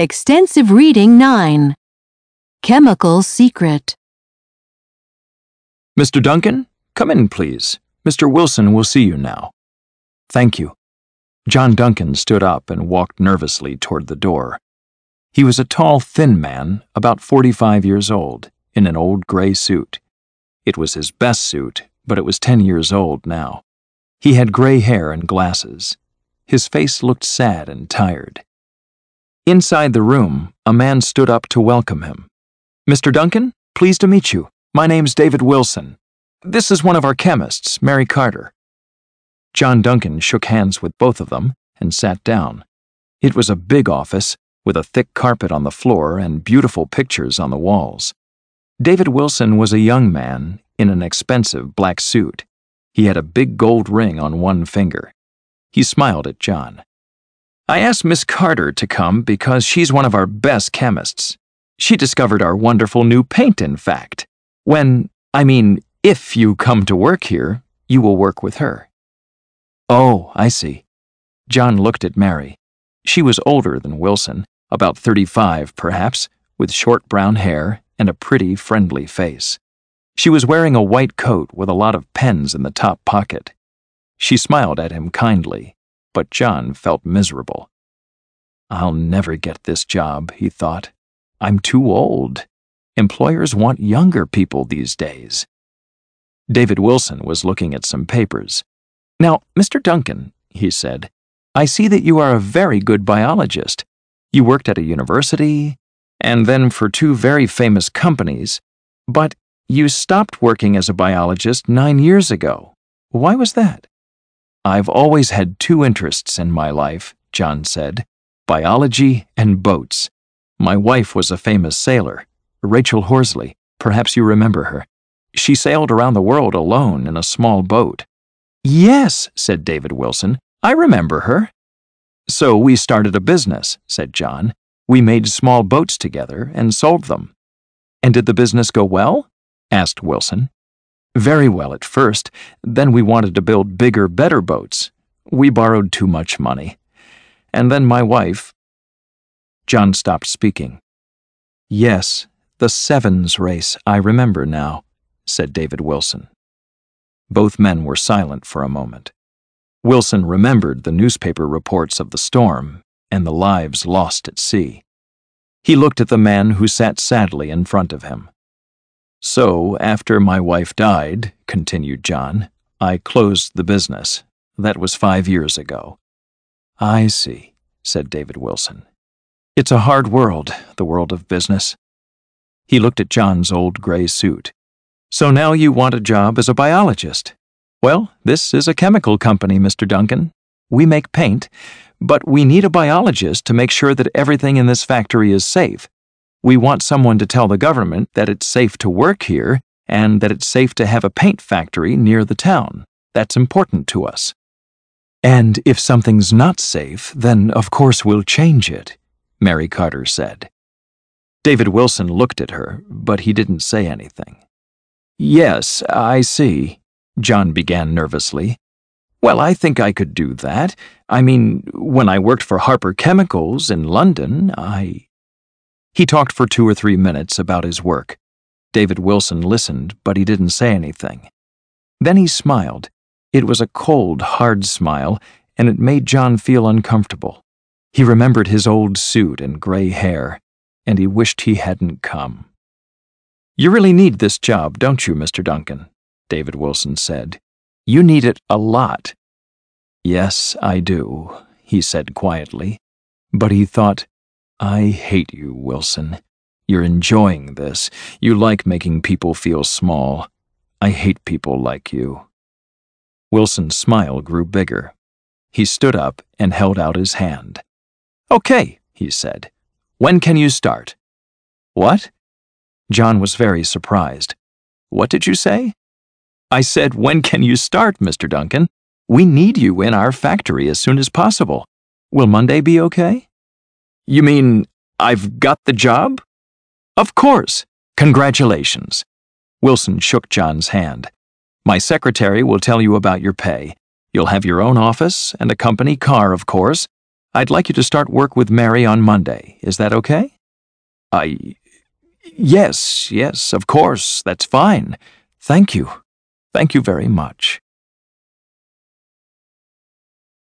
Extensive Reading 9 Chemical Secret. Mr. Duncan, come in, please. Mr. Wilson will see you now. Thank you. John Duncan stood up and walked nervously toward the door. He was a tall, thin man, about 45 years old, in an old gray suit. It was his best suit, but it was 10 years old now. He had gray hair and glasses. His face looked sad and tired. Inside the room, a man stood up to welcome him. Mr. Duncan, pleased to meet you. My name's David Wilson. This is one of our chemists, Mary Carter. John Duncan shook hands with both of them and sat down. It was a big office with a thick carpet on the floor and beautiful pictures on the walls. David Wilson was a young man in an expensive black suit. He had a big gold ring on one finger. He smiled at John. I asked Miss Carter to come because she's one of our best chemists. She discovered our wonderful new paint, in fact. When, I mean, if you come to work here, you will work with her. Oh, I see. John looked at Mary. She was older than Wilson, about 35 perhaps, with short brown hair and a pretty, friendly face. She was wearing a white coat with a lot of pens in the top pocket. She smiled at him kindly but John felt miserable. I'll never get this job, he thought. I'm too old. Employers want younger people these days. David Wilson was looking at some papers. Now, Mr. Duncan, he said, I see that you are a very good biologist. You worked at a university, and then for two very famous companies, but you stopped working as a biologist nine years ago. Why was that? I've always had two interests in my life, John said biology and boats. My wife was a famous sailor, Rachel Horsley. Perhaps you remember her. She sailed around the world alone in a small boat. Yes, said David Wilson. I remember her. So we started a business, said John. We made small boats together and sold them. And did the business go well? asked Wilson. Very well at first, then we wanted to build bigger, better boats. We borrowed too much money. And then my wife. John stopped speaking. Yes, the Sevens race, I remember now, said David Wilson. Both men were silent for a moment. Wilson remembered the newspaper reports of the storm and the lives lost at sea. He looked at the man who sat sadly in front of him. So, after my wife died, continued John, I closed the business. That was five years ago. I see, said David Wilson. It's a hard world, the world of business. He looked at John's old gray suit. So now you want a job as a biologist? Well, this is a chemical company, Mr. Duncan. We make paint, but we need a biologist to make sure that everything in this factory is safe. We want someone to tell the government that it's safe to work here and that it's safe to have a paint factory near the town. That's important to us. And if something's not safe, then of course we'll change it, Mary Carter said. David Wilson looked at her, but he didn't say anything. Yes, I see, John began nervously. Well, I think I could do that. I mean, when I worked for Harper Chemicals in London, I. He talked for two or three minutes about his work. David Wilson listened, but he didn't say anything. Then he smiled. It was a cold, hard smile, and it made John feel uncomfortable. He remembered his old suit and gray hair, and he wished he hadn't come. You really need this job, don't you, Mr. Duncan? David Wilson said. You need it a lot. Yes, I do, he said quietly. But he thought, I hate you, Wilson. You're enjoying this. You like making people feel small. I hate people like you. Wilson's smile grew bigger. He stood up and held out his hand. Okay, he said. When can you start? What? John was very surprised. What did you say? I said, When can you start, Mr. Duncan? We need you in our factory as soon as possible. Will Monday be okay? You mean I've got the job? Of course. Congratulations. Wilson shook John's hand. My secretary will tell you about your pay. You'll have your own office and a company car, of course. I'd like you to start work with Mary on Monday. Is that okay? I. Yes, yes, of course, that's fine. Thank you. Thank you very much.